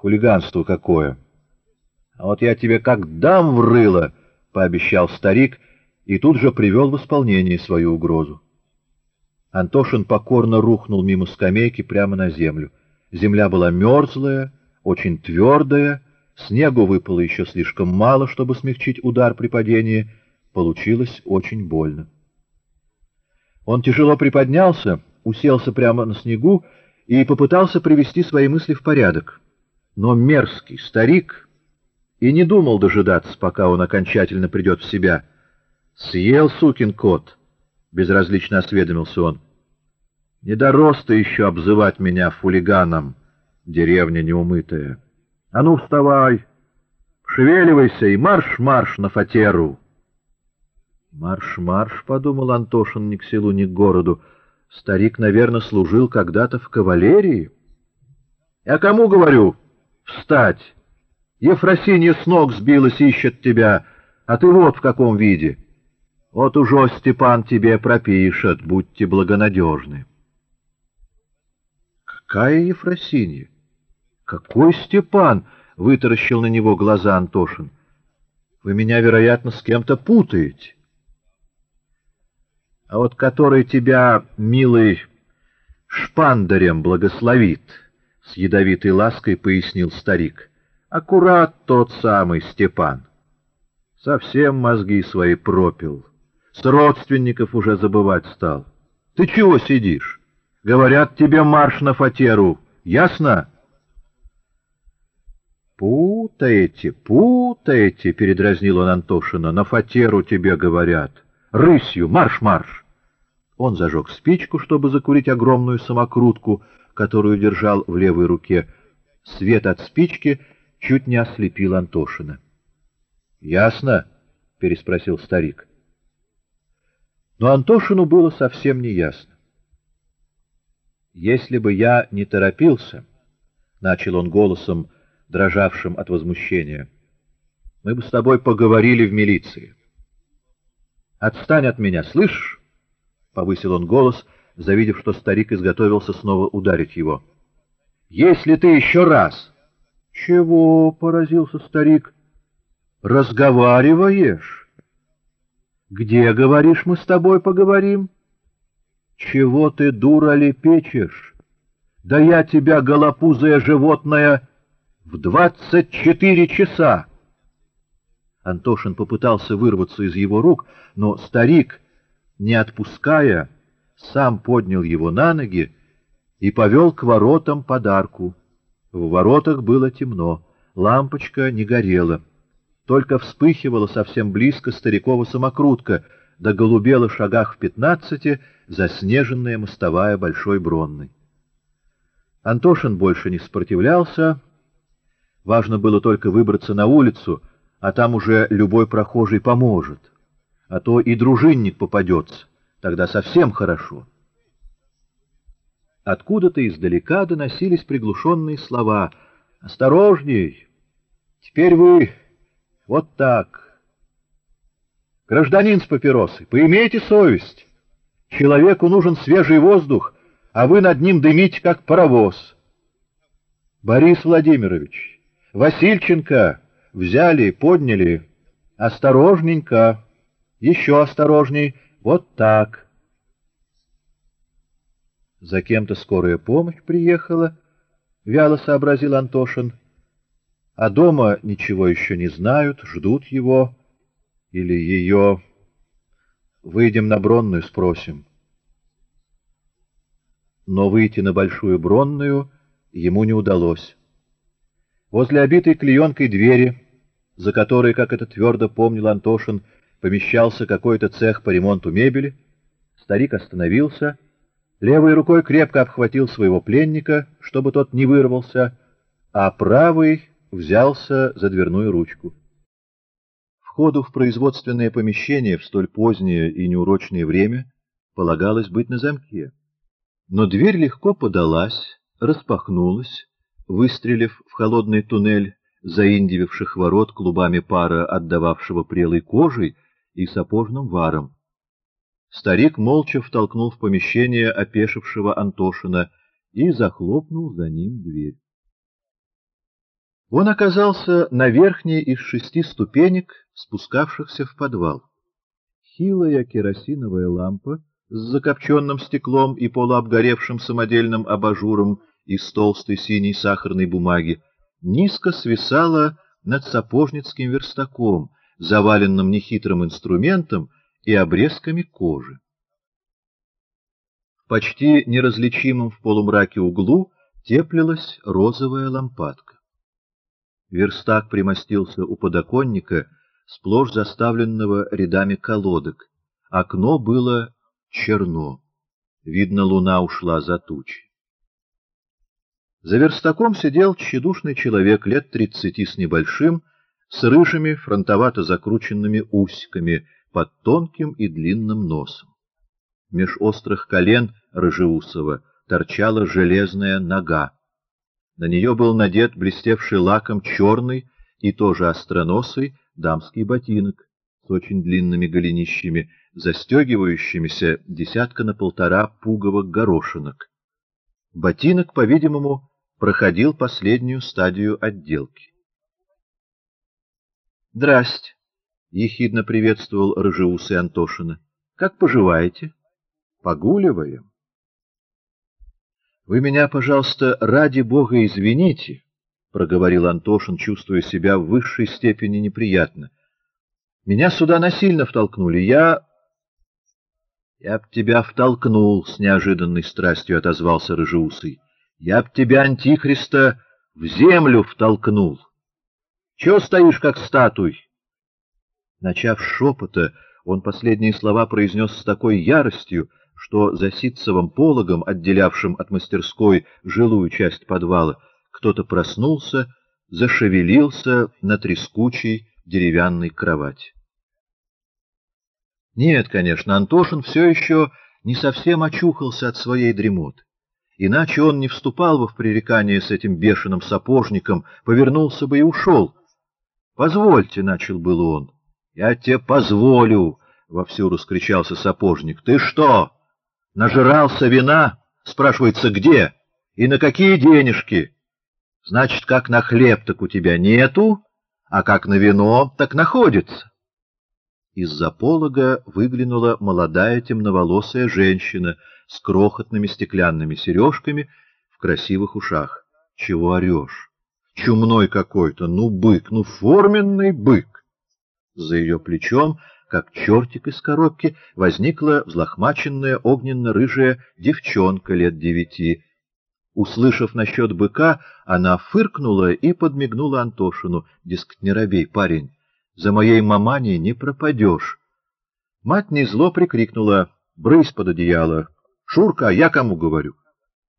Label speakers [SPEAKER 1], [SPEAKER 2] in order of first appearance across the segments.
[SPEAKER 1] Хулиганство какое! А вот я тебе как дам в рыло, — пообещал старик, и тут же привел в исполнение свою угрозу. Антошин покорно рухнул мимо скамейки прямо на землю. Земля была мерзлая, очень твердая, снегу выпало еще слишком мало, чтобы смягчить удар при падении. Получилось очень больно. Он тяжело приподнялся, уселся прямо на снегу и попытался привести свои мысли в порядок. Но мерзкий старик и не думал дожидаться, пока он окончательно придет в себя. «Съел сукин кот!» — безразлично осведомился он. «Не дорос ты еще обзывать меня фулиганом, деревня неумытая. А ну, вставай, шевеливайся и марш-марш на фатеру!» «Марш-марш», — подумал Антошин ни к селу, ни к городу. «Старик, наверное, служил когда-то в кавалерии». «Я кому говорю? Встать! Ефросинья с ног сбилась, ищет тебя, а ты вот в каком виде. Вот уже Степан тебе пропишет, будьте благонадежны». «Какая Ефросинья? Какой Степан?» — вытаращил на него глаза Антошин. «Вы меня, вероятно, с кем-то путаете» а вот который тебя, милый, шпандарем благословит, — с ядовитой лаской пояснил старик. Аккурат тот самый Степан. Совсем мозги свои пропил. С родственников уже забывать стал. Ты чего сидишь? Говорят тебе марш на фатеру. Ясно? Путаете, путаете, — передразнил он Антошина. На фатеру тебе говорят. Рысью, марш-марш! Он зажег спичку, чтобы закурить огромную самокрутку, которую держал в левой руке. Свет от спички чуть не ослепил Антошина. — Ясно? — переспросил старик. Но Антошину было совсем не ясно. «Если бы я не торопился, — начал он голосом, дрожавшим от возмущения, — мы бы с тобой поговорили в милиции. Отстань от меня, слышишь? — повысил он голос, завидев, что старик изготовился снова ударить его. — Если ты еще раз... — Чего? — поразился старик. — Разговариваешь? — Где, говоришь, мы с тобой поговорим? — Чего ты, дура, лепечешь? Да я тебя, голопузое животное, в двадцать четыре часа! Антошин попытался вырваться из его рук, но старик не отпуская, сам поднял его на ноги и повел к воротам подарку. В воротах было темно, лампочка не горела. Только вспыхивала совсем близко старикова самокрутка, да голубела шагах в пятнадцати заснеженная мостовая Большой Бронной. Антошин больше не сопротивлялся. Важно было только выбраться на улицу, а там уже любой прохожий поможет а то и дружинник попадется, тогда совсем хорошо. Откуда-то издалека доносились приглушенные слова. «Осторожней! Теперь вы вот так!» «Гражданин с папиросой, поимейте совесть! Человеку нужен свежий воздух, а вы над ним дымите, как паровоз!» «Борис Владимирович, Васильченко взяли, подняли, осторожненько!» Еще осторожней. Вот так. За кем-то скорая помощь приехала, — вяло сообразил Антошин. А дома ничего еще не знают, ждут его или ее. Выйдем на Бронную, спросим. Но выйти на Большую Бронную ему не удалось. Возле обитой клеенкой двери, за которой, как это твердо помнил Антошин, — помещался какой-то цех по ремонту мебели. Старик остановился, левой рукой крепко обхватил своего пленника, чтобы тот не вырвался, а правый взялся за дверную ручку. Входу в производственное помещение в столь позднее и неурочное время полагалось быть на замке. Но дверь легко подалась, распахнулась, выстрелив в холодный туннель заиндививших ворот клубами пара, отдававшего прелой кожей, и сапожным варом. Старик молча втолкнул в помещение опешившего Антошина и захлопнул за ним дверь. Он оказался на верхней из шести ступенек, спускавшихся в подвал. Хилая керосиновая лампа с закопченным стеклом и полуобгоревшим самодельным абажуром из толстой синей сахарной бумаги низко свисала над сапожницким верстаком, заваленным нехитрым инструментом и обрезками кожи. Почти неразличимом в полумраке углу теплилась розовая лампадка. Верстак примостился у подоконника, сплошь заставленного рядами колодок. Окно было черно. Видно, луна ушла за тучи. За верстаком сидел тщедушный человек лет тридцати с небольшим, с рыжими фронтовато закрученными усиками под тонким и длинным носом. Меж острых колен Рыжеусова торчала железная нога. На нее был надет блестевший лаком черный и тоже остроносый дамский ботинок с очень длинными голенищами, застегивающимися десятка на полтора пуговок горошинок. Ботинок, по-видимому, проходил последнюю стадию отделки. — Здрасте, — ехидно приветствовал рыжеусый Антошина. — Как поживаете? — Погуливаем. Вы меня, пожалуйста, ради бога извините, — проговорил Антошин, чувствуя себя в высшей степени неприятно. Меня сюда насильно втолкнули. Я... Я б тебя втолкнул, — с неожиданной страстью отозвался Рыжеусый. Я б тебя, Антихриста, в землю втолкнул. Чего стоишь, как статуй? Начав шепота, он последние слова произнес с такой яростью, что за ситцевым пологом, отделявшим от мастерской жилую часть подвала, кто-то проснулся, зашевелился на трескучей деревянной кровати. Нет, конечно, Антошин все еще не совсем очухался от своей дремоты. Иначе он не вступал бы в пререкание с этим бешеным сапожником, повернулся бы и ушел. — Позвольте, — начал был он. — Я тебе позволю, — вовсю раскричался сапожник. — Ты что? Нажирался вина, спрашивается, где и на какие денежки. Значит, как на хлеб так у тебя нету, а как на вино так находится. Из-за полога выглянула молодая темноволосая женщина с крохотными стеклянными сережками в красивых ушах. Чего орешь? Чумной какой-то, ну бык, ну форменный бык. За ее плечом как чертик из коробки, возникла взлохмаченная огненно-рыжая девчонка лет девяти. Услышав насчет быка, она фыркнула и подмигнула Антошину. Дескать, не робей, парень, за моей маманей не пропадешь. Мать незло прикрикнула, брысь под одеяло. Шурка, я кому говорю?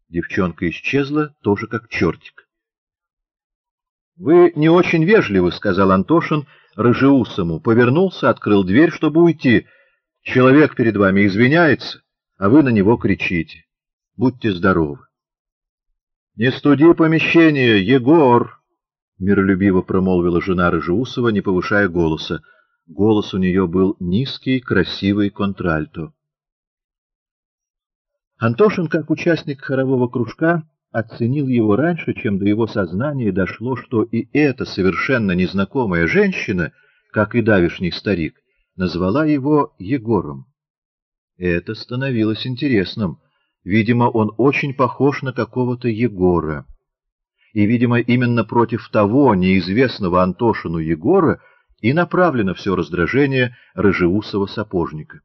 [SPEAKER 1] Девчонка исчезла, тоже как чертик. — Вы не очень вежливы, — сказал Антошин, — Рыжеусому, повернулся, открыл дверь, чтобы уйти. Человек перед вами извиняется, а вы на него кричите. Будьте здоровы. — Не студи помещение, Егор! — миролюбиво промолвила жена Рыжеусова, не повышая голоса. Голос у нее был низкий, красивый контральто. Антошин, как участник хорового кружка, оценил его раньше, чем до его сознания дошло, что и эта совершенно незнакомая женщина, как и давишний старик, назвала его Егором. Это становилось интересным. Видимо, он очень похож на какого-то Егора. И, видимо, именно против того неизвестного Антошину Егора и направлено все раздражение рыжеусого сапожника.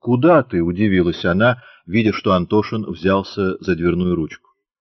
[SPEAKER 1] «Куда ты?» — удивилась она, видя, что Антошин взялся за дверную ручку.